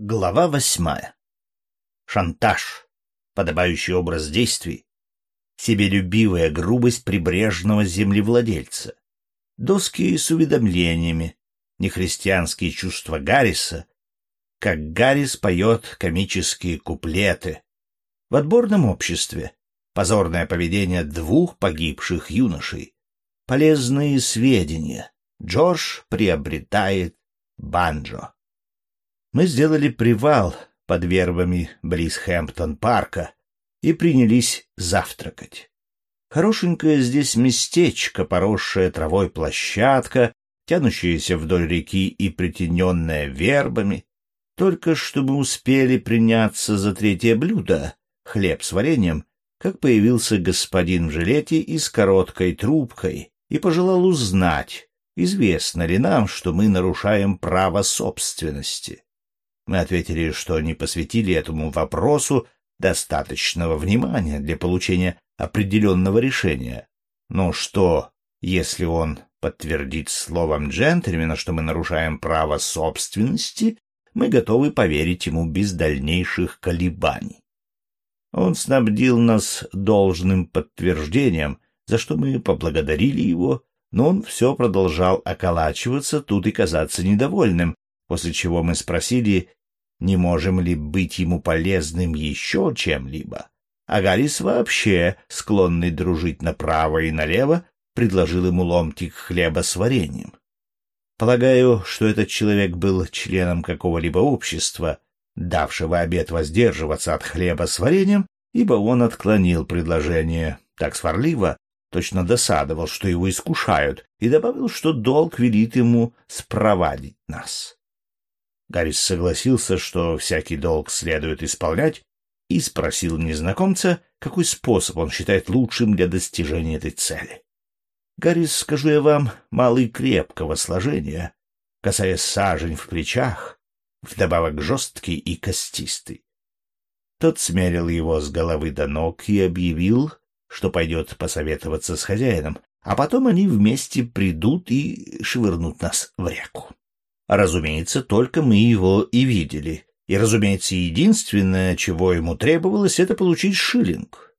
Глава восьмая. Шантаж. Подобающий образ действий. Себелюбивая грубость прибрежного землевладельца. Доски с уведомлениями. Нехристианские чувства Гарриса. Как Гаррис поет комические куплеты. В отборном обществе. Позорное поведение двух погибших юношей. Полезные сведения. Джордж приобретает банджо мы сделали привал под вербами близ Хэмптон-парка и принялись завтракать. Хорошенькое здесь местечко, поросшая травой площадка, тянущаяся вдоль реки и притененная вербами. Только что мы успели приняться за третье блюдо — хлеб с вареньем, как появился господин в жилете и с короткой трубкой и пожелал узнать, известно ли нам, что мы нарушаем право собственности. Мы ответили, что не посвятили этому вопросу достаточного внимания для получения определенного решения. Но что, если он подтвердит словом джентльмена, что мы нарушаем право собственности, мы готовы поверить ему без дальнейших колебаний. Он снабдил нас должным подтверждением, за что мы поблагодарили его, но он все продолжал околачиваться тут и казаться недовольным, после чего мы спросили, не можем ли быть ему полезным еще чем-либо. А Гаррис вообще, склонный дружить направо и налево, предложил ему ломтик хлеба с вареньем. Полагаю, что этот человек был членом какого-либо общества, давшего обет воздерживаться от хлеба с вареньем, ибо он отклонил предложение так сварливо, точно досадовал, что его искушают, и добавил, что долг велит ему спровадить нас. Гаррис согласился, что всякий долг следует исполнять, и спросил незнакомца, какой способ он считает лучшим для достижения этой цели. Гаррис, скажу я вам, малый крепкого сложения, касаясь сажень в плечах, вдобавок жесткий и костистый. Тот смерил его с головы до ног и объявил, что пойдет посоветоваться с хозяином, а потом они вместе придут и швырнут нас в реку. Разумеется, только мы его и видели. И, разумеется, единственное, чего ему требовалось, это получить шиллинг.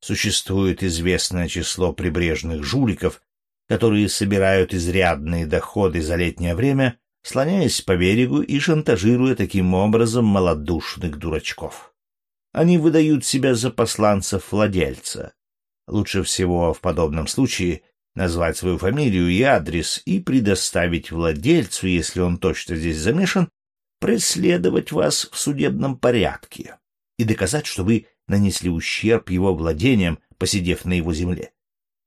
Существует известное число прибрежных жуликов, которые собирают изрядные доходы за летнее время, слоняясь по берегу и шантажируя таким образом малодушных дурачков. Они выдают себя за посланцев владельца. Лучше всего в подобном случае назвать свою фамилию и адрес и предоставить владельцу, если он точно здесь замешан, преследовать вас в судебном порядке и доказать, что вы нанесли ущерб его владениям, посидев на его земле.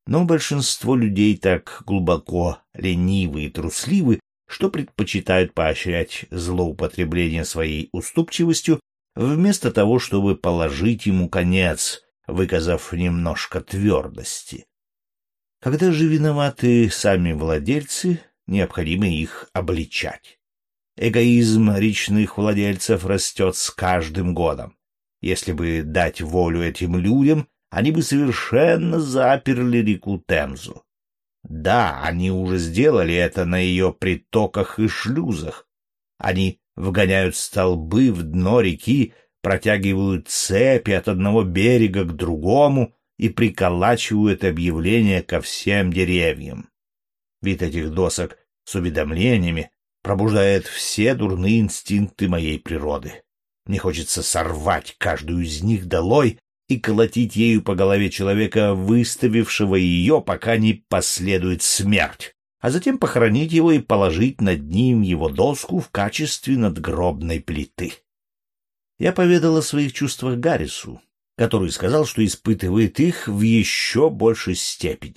Но большинство людей так глубоко ленивы и трусливы, что предпочитают поощрять злоупотребление своей уступчивостью, вместо того, чтобы положить ему конец, выказав немножко твердости. Когда же виноваты сами владельцы, необходимо их обличать. Эгоизм речных владельцев растет с каждым годом. Если бы дать волю этим людям, они бы совершенно заперли реку Темзу. Да, они уже сделали это на ее притоках и шлюзах. Они вгоняют столбы в дно реки, протягивают цепи от одного берега к другому, и приколачивают объявления ко всем деревьям. Вид этих досок с уведомлениями пробуждает все дурные инстинкты моей природы. Мне хочется сорвать каждую из них долой и колотить ею по голове человека, выставившего ее, пока не последует смерть, а затем похоронить его и положить над ним его доску в качестве надгробной плиты. Я поведал о своих чувствах Гаррису, который сказал, что испытывает их в еще большей степени.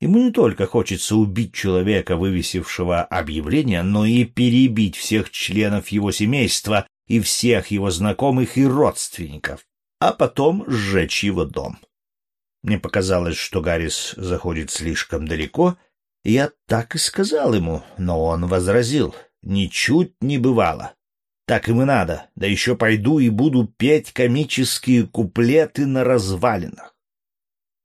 Ему не только хочется убить человека, вывесившего объявление, но и перебить всех членов его семейства и всех его знакомых и родственников, а потом сжечь его дом. Мне показалось, что Гаррис заходит слишком далеко, и я так и сказал ему, но он возразил, ничуть не бывало. Так им и надо, да еще пойду и буду петь комические куплеты на развалинах.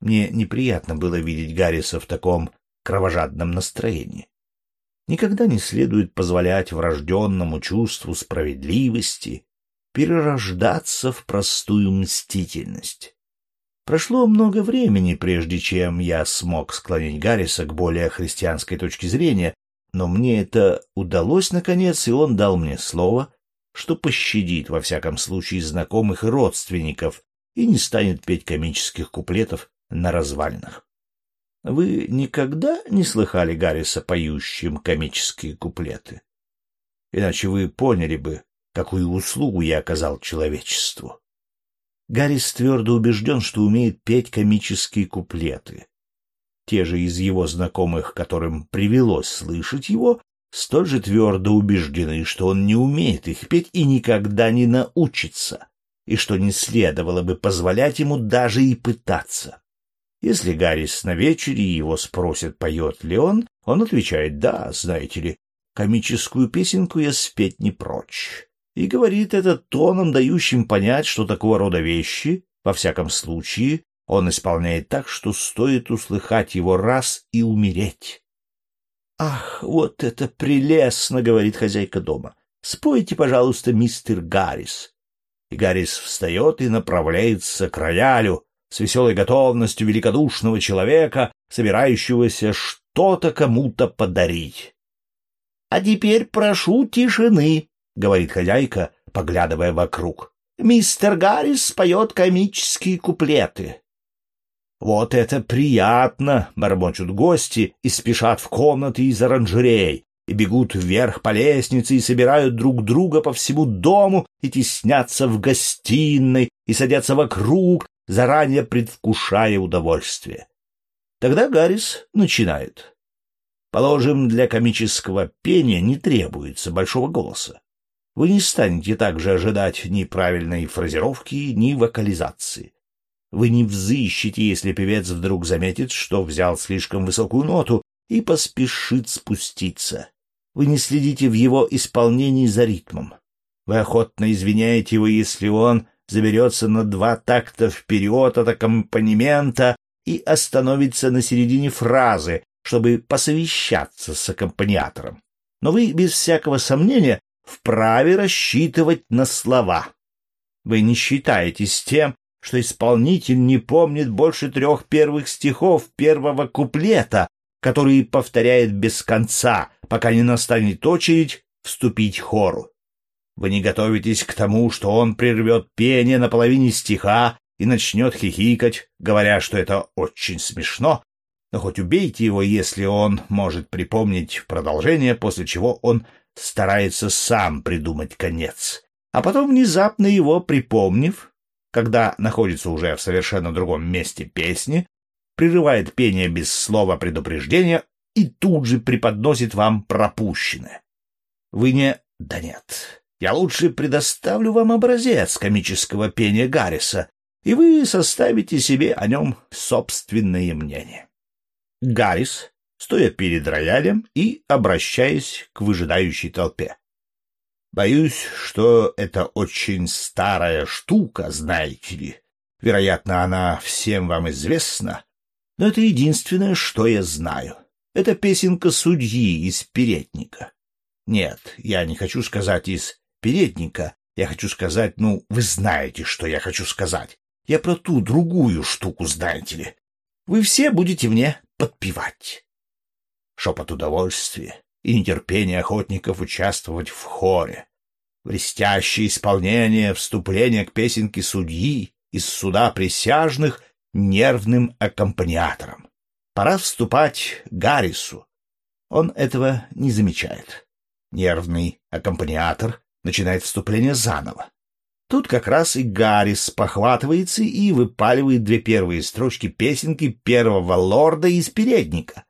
Мне неприятно было видеть Гарриса в таком кровожадном настроении. Никогда не следует позволять врожденному чувству справедливости перерождаться в простую мстительность. Прошло много времени, прежде чем я смог склонить Гарриса к более христианской точке зрения, но мне это удалось наконец, и он дал мне слово, что пощадит во всяком случае знакомых и родственников и не станет петь комических куплетов на развалинах. Вы никогда не слыхали Гарриса поющим комические куплеты? Иначе вы поняли бы, какую услугу я оказал человечеству. Гаррис твердо убежден, что умеет петь комические куплеты. Те же из его знакомых, которым привелось слышать его, столь же твердо убеждены, что он не умеет их петь и никогда не научится, и что не следовало бы позволять ему даже и пытаться. Если Гаррис на вечере его спросят, поет ли он, он отвечает «да, знаете ли, комическую песенку я спеть не прочь». И говорит это тоном, дающим понять, что такого рода вещи, во всяком случае, он исполняет так, что стоит услыхать его раз и умереть. «Ах, вот это прелестно!» — говорит хозяйка дома. «Спойте, пожалуйста, мистер Гаррис». И Гаррис встает и направляется к роялю, с веселой готовностью великодушного человека, собирающегося что-то кому-то подарить. — А теперь прошу тишины, — говорит хозяйка, поглядывая вокруг. — Мистер Гаррис поет комические куплеты. — Вот это приятно! — бормочут гости и спешат в комнаты из оранжерей, и бегут вверх по лестнице и собирают друг друга по всему дому и теснятся в гостиной и садятся вокруг, заранее предвкушая удовольствие. Тогда Гаррис начинает. Положим, для комического пения не требуется большого голоса. Вы не станете также ожидать ни правильной фразировки, ни вокализации. Вы не взыщете, если певец вдруг заметит, что взял слишком высокую ноту и поспешит спуститься. Вы не следите в его исполнении за ритмом. Вы охотно извиняете его, если он заберется на два такта вперед от аккомпанемента и остановится на середине фразы, чтобы посовещаться с аккомпаниатором. Но вы, без всякого сомнения, вправе рассчитывать на слова. Вы не считаетесь тем, что исполнитель не помнит больше трех первых стихов первого куплета, который повторяет без конца, пока не настанет очередь вступить хору. Вы не готовитесь к тому, что он прервет пение на половине стиха и начнет хихикать, говоря, что это очень смешно, но хоть убейте его, если он может припомнить продолжение, после чего он старается сам придумать конец. А потом, внезапно его припомнив, когда находится уже в совершенно другом месте песни, прерывает пение без слова предупреждения и тут же преподносит вам пропущенное. Вы не... Да нет. Я лучше предоставлю вам образец комического пения Гарриса, и вы составите себе о нем собственное мнение. Гаррис, стоя перед роялем и обращаясь к выжидающей толпе. Боюсь, что это очень старая штука, знаете ли. Вероятно, она всем вам известна, но это единственное, что я знаю. Это песенка судьи из передника. Нет, я не хочу сказать из передника. Я хочу сказать, ну, вы знаете, что я хочу сказать. Я про ту другую штуку, знаете ли. Вы все будете мне подпевать. Шепот удовольствия и нетерпение охотников участвовать в хоре. Блестящее исполнение вступления к песенке судьи из суда присяжных нервным аккомпаниатором. Пора вступать Гаррису. Он этого не замечает. Нервный аккомпаниатор начинает вступление заново. Тут как раз и Гаррис похватывается и выпаливает две первые строчки песенки первого лорда из передника.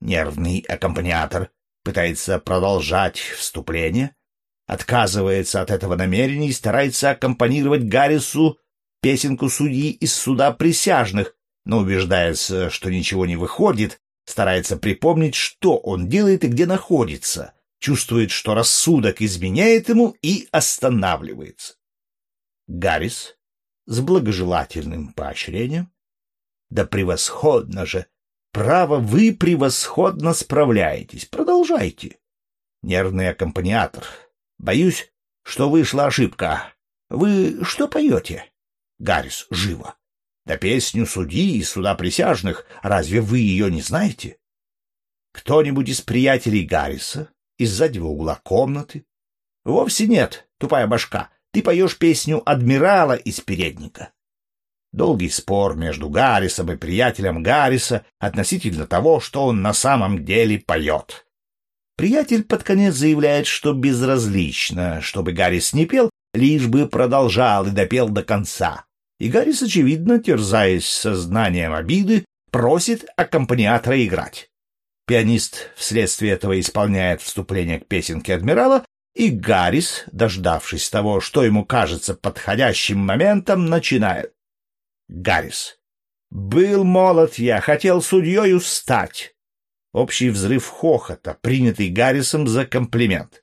Нервный аккомпаниатор пытается продолжать вступление, отказывается от этого намерения и старается аккомпанировать Гаррису песенку судьи из суда присяжных, но убеждаясь, что ничего не выходит, старается припомнить, что он делает и где находится, чувствует, что рассудок изменяет ему и останавливается. Гаррис с благожелательным поощрением, да превосходно же, Право, вы превосходно справляетесь. Продолжайте. Нервный аккомпаниатор. Боюсь, что вышла ошибка. Вы что поете? Гаррис, живо. Да песню судьи и суда присяжных. Разве вы ее не знаете? Кто-нибудь из приятелей Гарриса? Из заднего угла комнаты? Вовсе нет, тупая башка. Ты поешь песню адмирала из передника. Долгий спор между Гаррисом и приятелем Гарриса относительно того, что он на самом деле поет. Приятель под конец заявляет, что безразлично, чтобы Гаррис не пел, лишь бы продолжал и допел до конца. И Гаррис, очевидно, терзаясь сознанием обиды, просит аккомпаниатора играть. Пианист вследствие этого исполняет вступление к песенке адмирала, и Гаррис, дождавшись того, что ему кажется подходящим моментом, начинает. Гаррис. «Был молод я, хотел судьей стать». Общий взрыв хохота, принятый Гаррисом за комплимент.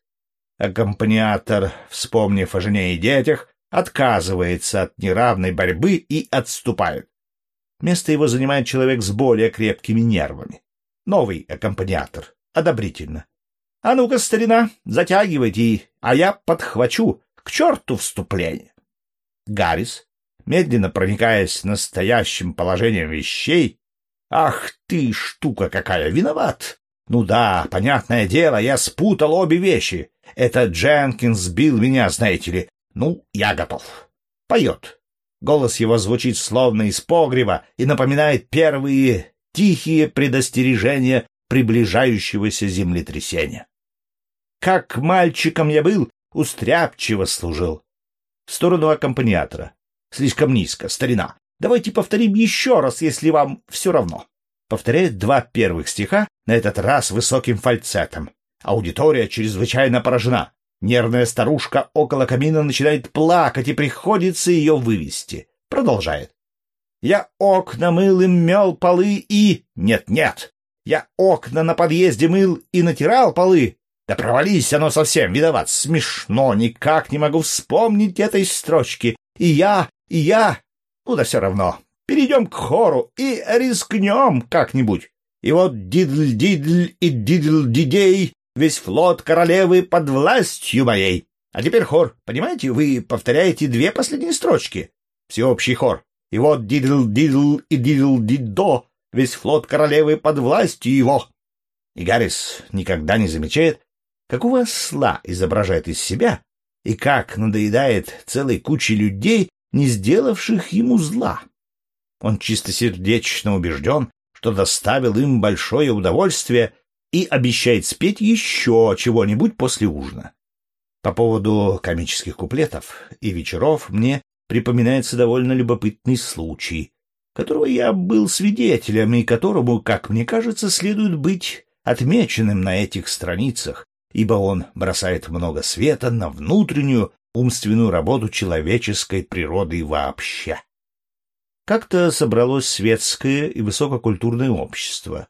Аккомпаниатор, вспомнив о жене и детях, отказывается от неравной борьбы и отступает. Место его занимает человек с более крепкими нервами. Новый аккомпаниатор. Одобрительно. — А ну-ка, старина, затягивайте, а я подхвачу. К черту вступление. Гаррис, медленно проникаясь настоящим положением вещей. «Ах ты, штука какая, виноват!» «Ну да, понятное дело, я спутал обе вещи. Это Дженкинс сбил меня, знаете ли. Ну, я готов». Поет. Голос его звучит словно из погреба и напоминает первые тихие предостережения приближающегося землетрясения. Как мальчиком я был, устряпчиво служил. В сторону аккомпаниатора. Слишком низко, старина. Давайте повторим еще раз, если вам все равно. Повторяет два первых стиха, на этот раз высоким фальцетом. Аудитория чрезвычайно поражена. Нервная старушка около камина начинает плакать, и приходится ее вывести. Продолжает. Я окна мыл и мел полы и... Нет-нет. Я окна на подъезде мыл и натирал полы. Да провались оно совсем, виноват. Смешно, никак не могу вспомнить этой строчки. И я я... Ну да все равно. Перейдем к хору и рискнем как-нибудь. И вот дидль-дидль и дидл-дидей, весь флот королевы под властью моей. А теперь хор. Понимаете, вы повторяете две последние строчки. Всеобщий хор. И вот дидл-дидл и дидл-дидо, весь флот королевы под властью его. И Гаррис никогда не замечает, какого осла изображает из себя и как надоедает целой куче людей не сделавших ему зла. Он чистосердечно убежден, что доставил им большое удовольствие и обещает спеть еще чего-нибудь после ужина. По поводу комических куплетов и вечеров мне припоминается довольно любопытный случай, которого я был свидетелем и которому, как мне кажется, следует быть отмеченным на этих страницах, ибо он бросает много света на внутреннюю умственную работу человеческой природы вообще. Как-то собралось светское и высококультурное общество.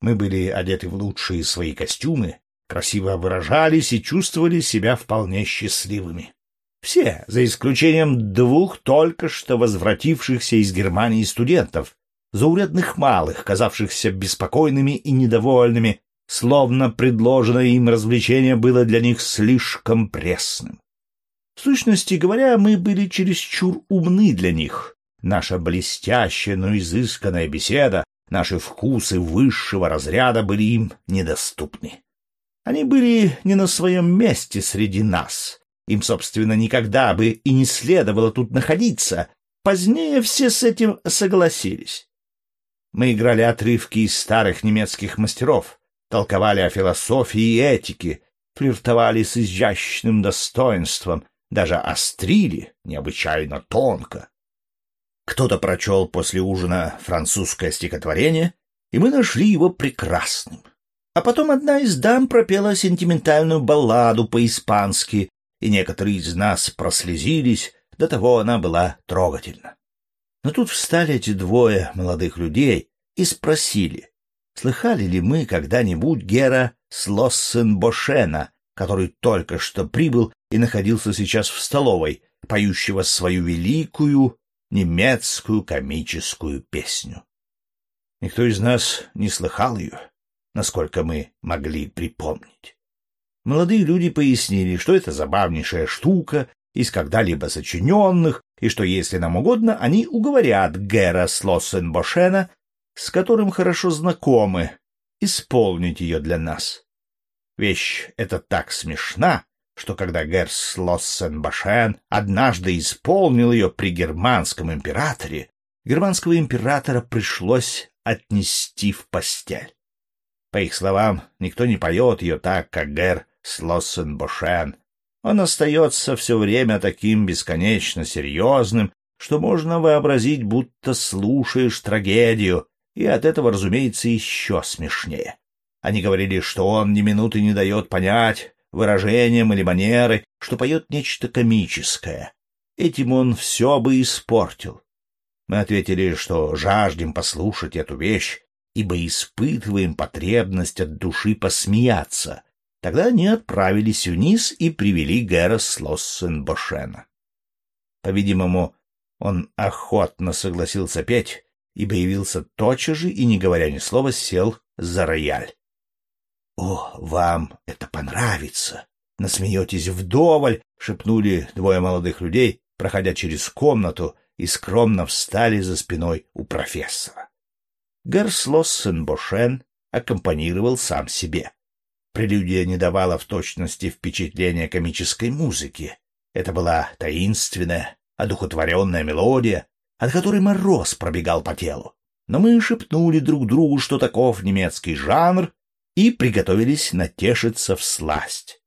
Мы были одеты в лучшие свои костюмы, красиво выражались и чувствовали себя вполне счастливыми. Все, за исключением двух только что возвратившихся из Германии студентов, заурядных малых, казавшихся беспокойными и недовольными, словно предложенное им развлечение было для них слишком пресным. В сущности говоря, мы были чересчур умны для них. Наша блестящая, но изысканная беседа, наши вкусы высшего разряда были им недоступны. Они были не на своем месте среди нас. Им, собственно, никогда бы и не следовало тут находиться. Позднее все с этим согласились. Мы играли отрывки из старых немецких мастеров, толковали о философии и этике, флиртовали с изящным достоинством, даже острили необычайно тонко. Кто-то прочел после ужина французское стихотворение, и мы нашли его прекрасным. А потом одна из дам пропела сентиментальную балладу по-испански, и некоторые из нас прослезились, до того она была трогательна. Но тут встали эти двое молодых людей и спросили, слыхали ли мы когда-нибудь Гера Слоссенбошена, который только что прибыл и находился сейчас в столовой, поющего свою великую немецкую комическую песню. Никто из нас не слыхал ее, насколько мы могли припомнить. Молодые люди пояснили, что это забавнейшая штука из когда-либо сочиненных, и что, если нам угодно, они уговорят Гера Слоссенбошена, с которым хорошо знакомы, исполнить ее для нас. Вещь эта так смешна, что когда Гер Слоссенбошен однажды исполнил ее при германском императоре, германского императора пришлось отнести в постель. По их словам, никто не поет ее так, как Гер Слоссенбошен. Он остается все время таким бесконечно серьезным, что можно вообразить, будто слушаешь трагедию, и от этого, разумеется, еще смешнее. Они говорили, что он ни минуты не дает понять выражением или манерой, что поет нечто комическое. Этим он все бы испортил. Мы ответили, что жаждем послушать эту вещь, ибо испытываем потребность от души посмеяться. Тогда они отправились вниз и привели Гэра Слоссенбошена. По-видимому, он охотно согласился петь, ибо явился тотчас же и, не говоря ни слова, сел за рояль. — О, вам это понравится! Насмеетесь вдоволь! — шепнули двое молодых людей, проходя через комнату, и скромно встали за спиной у профессора. Герслоссен-Бошен аккомпанировал сам себе. Прелюдия не давала в точности впечатления комической музыки. Это была таинственная, одухотворенная мелодия, от которой мороз пробегал по телу. Но мы шепнули друг другу, что таков немецкий жанр, и приготовились натешиться в сласть.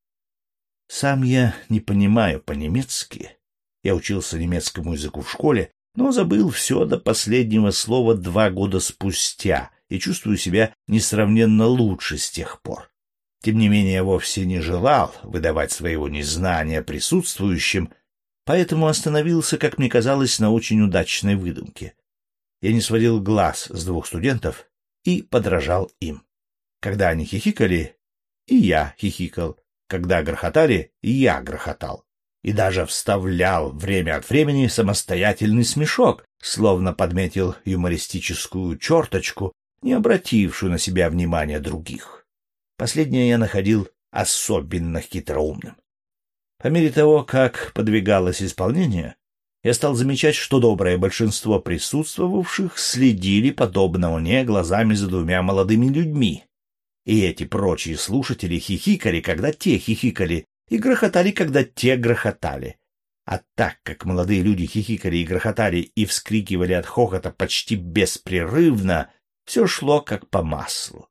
Сам я не понимаю по-немецки. Я учился немецкому языку в школе, но забыл все до последнего слова два года спустя и чувствую себя несравненно лучше с тех пор. Тем не менее, я вовсе не желал выдавать своего незнания присутствующим, поэтому остановился, как мне казалось, на очень удачной выдумке. Я не сводил глаз с двух студентов и подражал им. Когда они хихикали, и я хихикал. Когда грохотали, и я грохотал и даже вставлял время от времени самостоятельный смешок, словно подметил юмористическую черточку, не обратившую на себя внимания других. Последнее я находил особенно хитроумным. По мере того, как подвигалось исполнение, я стал замечать, что доброе большинство присутствовавших следили, подобно мне, глазами за двумя молодыми людьми. И эти прочие слушатели хихикали, когда те хихикали, и грохотали, когда те грохотали. А так как молодые люди хихикали и грохотали и вскрикивали от хохота почти беспрерывно, все шло как по маслу.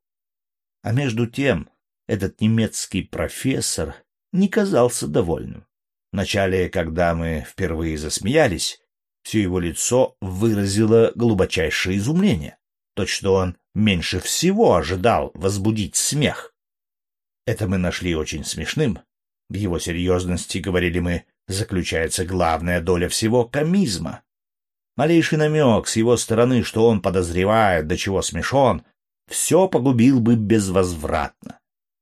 А между тем этот немецкий профессор не казался довольным. Вначале, когда мы впервые засмеялись, все его лицо выразило глубочайшее изумление. То, что он меньше всего ожидал возбудить смех. Это мы нашли очень смешным, в его серьезности, говорили мы, заключается главная доля всего комизма. Малейший намек с его стороны, что он подозревает, до чего смешон, все погубил бы безвозвратно.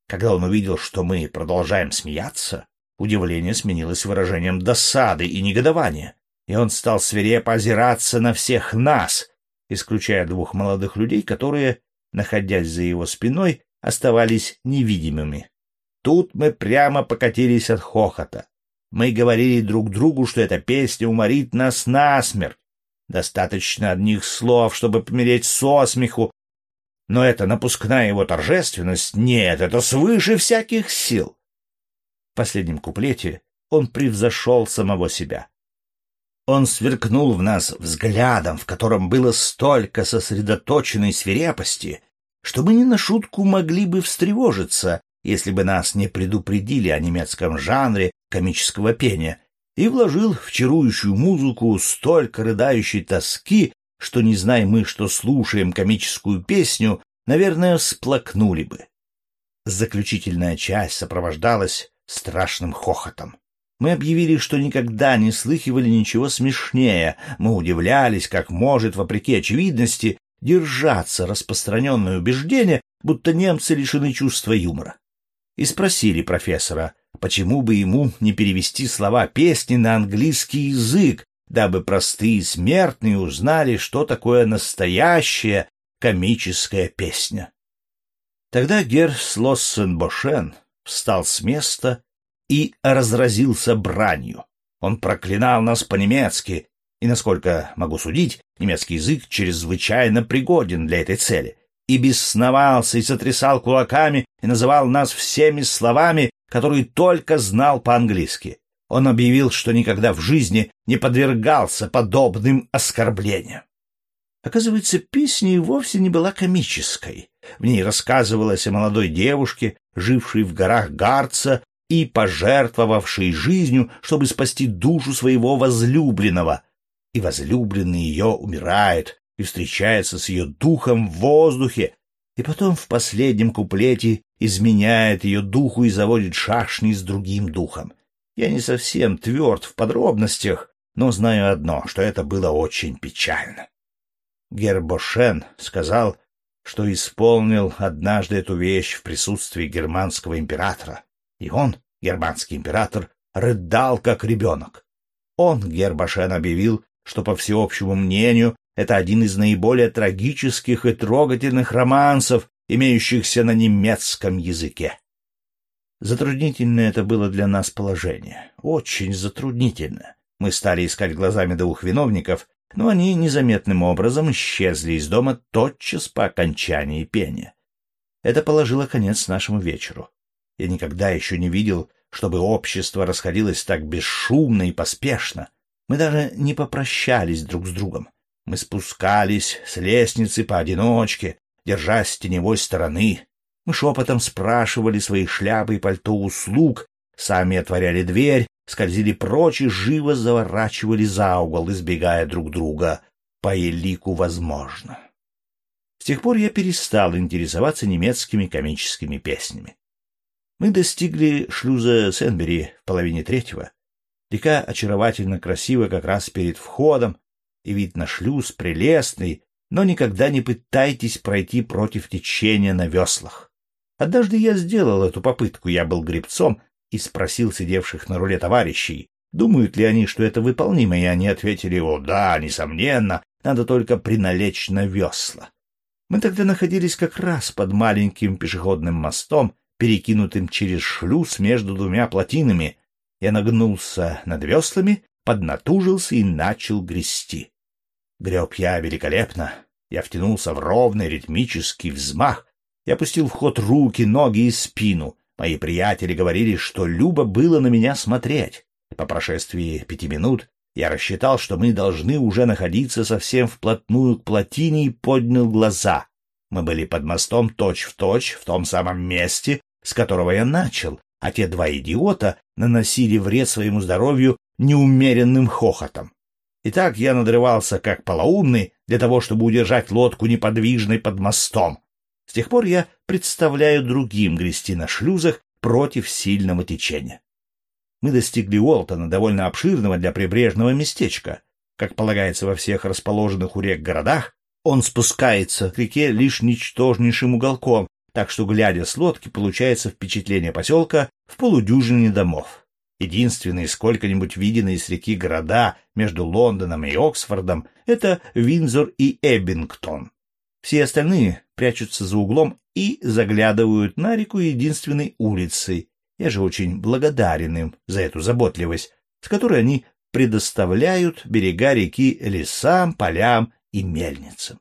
Когда он увидел, что мы продолжаем смеяться, удивление сменилось выражением досады и негодования, и он стал свирепо озираться на всех нас, исключая двух молодых людей, которые, находясь за его спиной, оставались невидимыми. Тут мы прямо покатились от хохота. Мы говорили друг другу, что эта песня уморит нас насмерть. Достаточно одних слов, чтобы помереть со смеху. Но это напускная его торжественность. Нет, это свыше всяких сил. В последнем куплете он превзошел самого себя. Он сверкнул в нас взглядом, в котором было столько сосредоточенной свирепости, что мы не на шутку могли бы встревожиться, если бы нас не предупредили о немецком жанре комического пения, и вложил в чарующую музыку столько рыдающей тоски, что, не зная мы, что слушаем комическую песню, наверное, всплакнули бы. Заключительная часть сопровождалась страшным хохотом. Мы объявили, что никогда не слыхивали ничего смешнее. Мы удивлялись, как может, вопреки очевидности, держаться распространенное убеждение, будто немцы лишены чувства юмора и спросили профессора, почему бы ему не перевести слова песни на английский язык, дабы простые смертные узнали, что такое настоящее, комическая песня. Тогда Гер Слоссен-Бошен встал с места и разразился бранью. Он проклинал нас по-немецки, и, насколько могу судить, немецкий язык чрезвычайно пригоден для этой цели, и бесновался, и сотрясал кулаками, и называл нас всеми словами, которые только знал по-английски. Он объявил, что никогда в жизни не подвергался подобным оскорблениям. Оказывается, песня и вовсе не была комической. В ней рассказывалось о молодой девушке, жившей в горах Гарца и пожертвовавшей жизнью, чтобы спасти душу своего возлюбленного. И возлюбленный ее умирает и встречается с ее духом в воздухе, и потом в последнем куплете изменяет ее духу и заводит шашни с другим духом. Я не совсем тверд в подробностях, но знаю одно, что это было очень печально. Гербошен сказал, что исполнил однажды эту вещь в присутствии германского императора, и он, германский император, рыдал как ребенок. Он, Гербошен, объявил, что, по всеобщему мнению, это один из наиболее трагических и трогательных романсов, имеющихся на немецком языке. Затруднительное это было для нас положение. Очень затруднительно. Мы стали искать глазами двух виновников, но они незаметным образом исчезли из дома тотчас по окончании пения. Это положило конец нашему вечеру. Я никогда еще не видел, чтобы общество расходилось так бесшумно и поспешно. Мы даже не попрощались друг с другом. Мы спускались с лестницы поодиночке, держась теневой стороны. Мы шепотом спрашивали свои шляпы и пальто услуг, сами отворяли дверь, скользили прочь и живо заворачивали за угол, избегая друг друга по элику возможно. С тех пор я перестал интересоваться немецкими комическими песнями. Мы достигли шлюза Сенбери в половине третьего. Река очаровательно красива как раз перед входом, и вид на шлюз прелестный, но никогда не пытайтесь пройти против течения на веслах. Однажды я сделал эту попытку, я был гребцом и спросил сидевших на руле товарищей, думают ли они, что это выполнимо, и они ответили, о да, несомненно, надо только приналечь на весла. Мы тогда находились как раз под маленьким пешеходным мостом, перекинутым через шлюз между двумя плотинами. Я нагнулся над веслами, поднатужился и начал грести. Греб я великолепно. Я втянулся в ровный ритмический взмах. Я пустил в ход руки, ноги и спину. Мои приятели говорили, что любо было на меня смотреть. По прошествии пяти минут я рассчитал, что мы должны уже находиться совсем вплотную к плотине и поднял глаза. Мы были под мостом точь-в-точь точь в том самом месте, с которого я начал, а те два идиота наносили вред своему здоровью неумеренным хохотом. Итак, я надрывался как полоумный для того, чтобы удержать лодку неподвижной под мостом. С тех пор я представляю другим грести на шлюзах против сильного течения. Мы достигли Уолтона, довольно обширного для прибрежного местечка. Как полагается во всех расположенных у рек городах, он спускается к реке лишь ничтожнейшим уголком, так что, глядя с лодки, получается впечатление поселка в полудюжине домов. Единственные сколько-нибудь виденные с реки города между Лондоном и Оксфордом — это Винзор и Эббингтон. Все остальные прячутся за углом и заглядывают на реку единственной улицей. Я же очень благодарен им за эту заботливость, с которой они предоставляют берега реки лесам, полям и мельницам.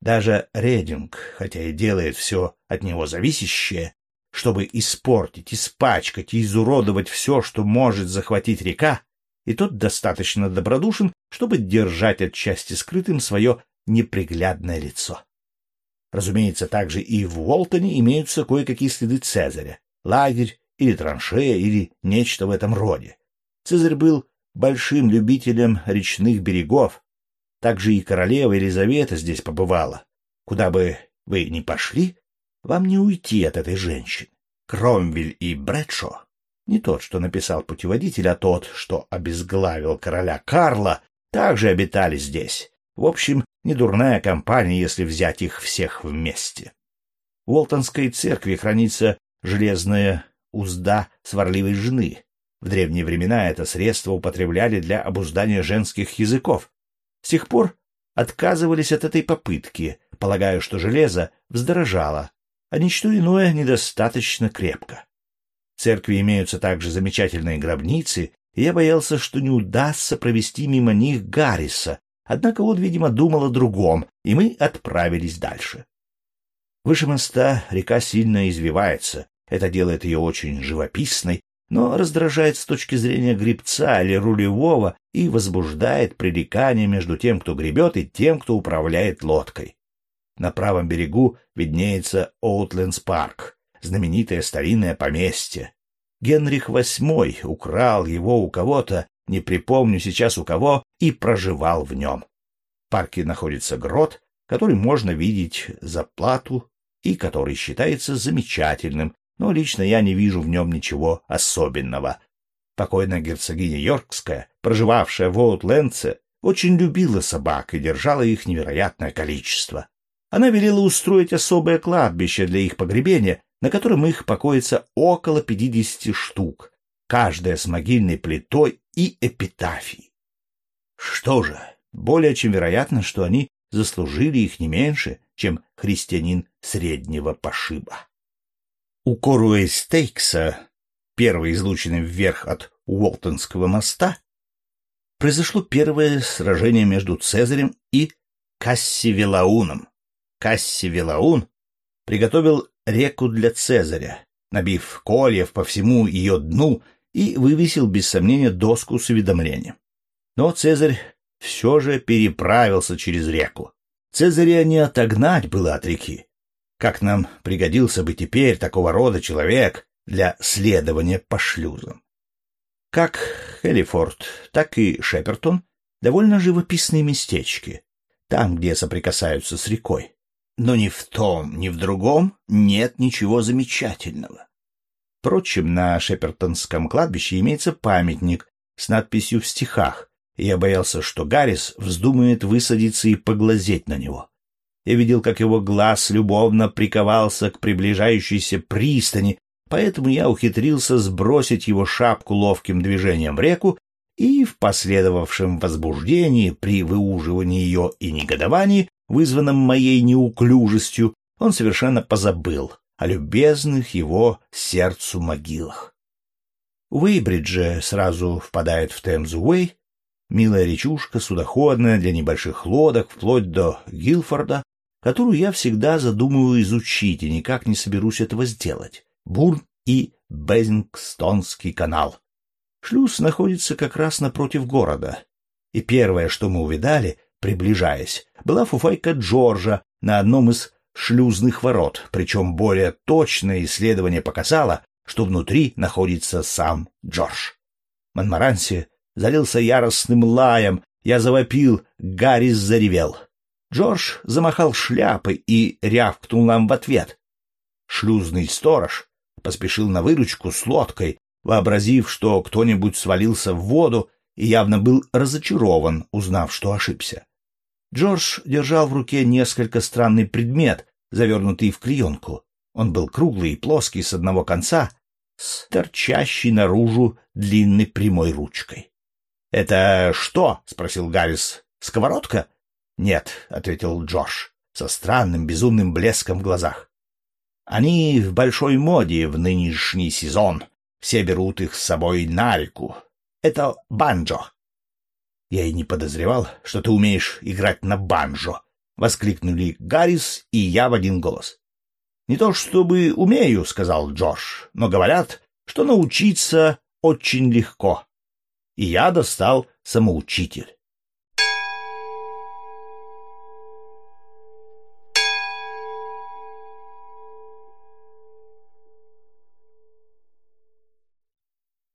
Даже Рединг, хотя и делает все от него зависящее, чтобы испортить, испачкать и изуродовать все, что может захватить река, и тот достаточно добродушен, чтобы держать отчасти скрытым свое неприглядное лицо. Разумеется, также и в Уолтоне имеются кое-какие следы Цезаря, лагерь или траншея или нечто в этом роде. Цезарь был большим любителем речных берегов, также и королева Елизавета здесь побывала. Куда бы вы ни пошли, вам не уйти от этой женщины. Кромвель и Брэдшо, не тот, что написал путеводитель, а тот, что обезглавил короля Карла, также обитали здесь. В общем, недурная компания, если взять их всех вместе. В Уолтонской церкви хранится железная узда сварливой жены. В древние времена это средство употребляли для обуздания женских языков, с тех пор отказывались от этой попытки, полагая, что железо вздорожало, а ничто иное недостаточно крепко. В церкви имеются также замечательные гробницы, и я боялся, что не удастся провести мимо них Гарриса, однако он, видимо, думал о другом, и мы отправились дальше. Выше моста река сильно извивается, это делает ее очень живописной, но раздражает с точки зрения гребца или рулевого и возбуждает пререкание между тем, кто гребет, и тем, кто управляет лодкой. На правом берегу виднеется Оутлендс парк, знаменитое старинное поместье. Генрих VIII украл его у кого-то, не припомню сейчас у кого, и проживал в нем. В парке находится грот, который можно видеть за плату и который считается замечательным, но лично я не вижу в нем ничего особенного. Покойная герцогиня Йоркская, проживавшая в Оутлендсе, очень любила собак и держала их невероятное количество. Она велела устроить особое кладбище для их погребения, на котором их покоится около пятидесяти штук, каждая с могильной плитой и эпитафией. Что же, более чем вероятно, что они заслужили их не меньше, чем христианин среднего пошиба. У Коруэй Стейкса, первый излученный вверх от Уолтонского моста, произошло первое сражение между Цезарем и Кассивелауном. Кассивелаун приготовил реку для Цезаря, набив кольев по всему ее дну и вывесил без сомнения доску с уведомлением. Но Цезарь все же переправился через реку. Цезаря не отогнать было от реки. Как нам пригодился бы теперь такого рода человек для следования по шлюзам? Как Хеллифорд, так и Шепертон — довольно живописные местечки, там, где соприкасаются с рекой. Но ни в том, ни в другом нет ничего замечательного. Впрочем, на Шепертонском кладбище имеется памятник с надписью в стихах, и я боялся, что Гаррис вздумает высадиться и поглазеть на него. Я видел, как его глаз любовно приковался к приближающейся пристани, поэтому я ухитрился сбросить его шапку ловким движением в реку и в последовавшем возбуждении при выуживании ее и негодовании вызванном моей неуклюжестью, он совершенно позабыл о любезных его сердцу могилах. Уэйбридже сразу впадает в Темзу-Уэй, милая речушка, судоходная для небольших лодок, вплоть до Гилфорда, которую я всегда задумываю изучить и никак не соберусь этого сделать. Бурн и Безингстонский канал. Шлюз находится как раз напротив города. И первое, что мы увидали, приближаясь, была фуфайка Джорджа на одном из шлюзных ворот, причем более точное исследование показало, что внутри находится сам Джордж. Монмаранси залился яростным лаем, я завопил, Гаррис заревел. Джордж замахал шляпой и рявкнул нам в ответ. Шлюзный сторож поспешил на выручку с лодкой, вообразив, что кто-нибудь свалился в воду и явно был разочарован, узнав, что ошибся. Джордж держал в руке несколько странный предмет, завернутый в клеенку. Он был круглый и плоский с одного конца, с торчащей наружу длинной прямой ручкой. — Это что? — спросил Гаррис. — Сковородка? — Нет, — ответил Джордж со странным безумным блеском в глазах. — Они в большой моде в нынешний сезон. Все берут их с собой на реку. Это банджо. Я и не подозревал, что ты умеешь играть на банджо, воскликнули Гаррис и я в один голос. Не то чтобы умею, сказал Джордж, но говорят, что научиться очень легко. И я достал самоучитель.